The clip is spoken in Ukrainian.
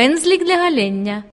пензлик для гаління